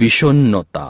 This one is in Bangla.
বিষণ্নতা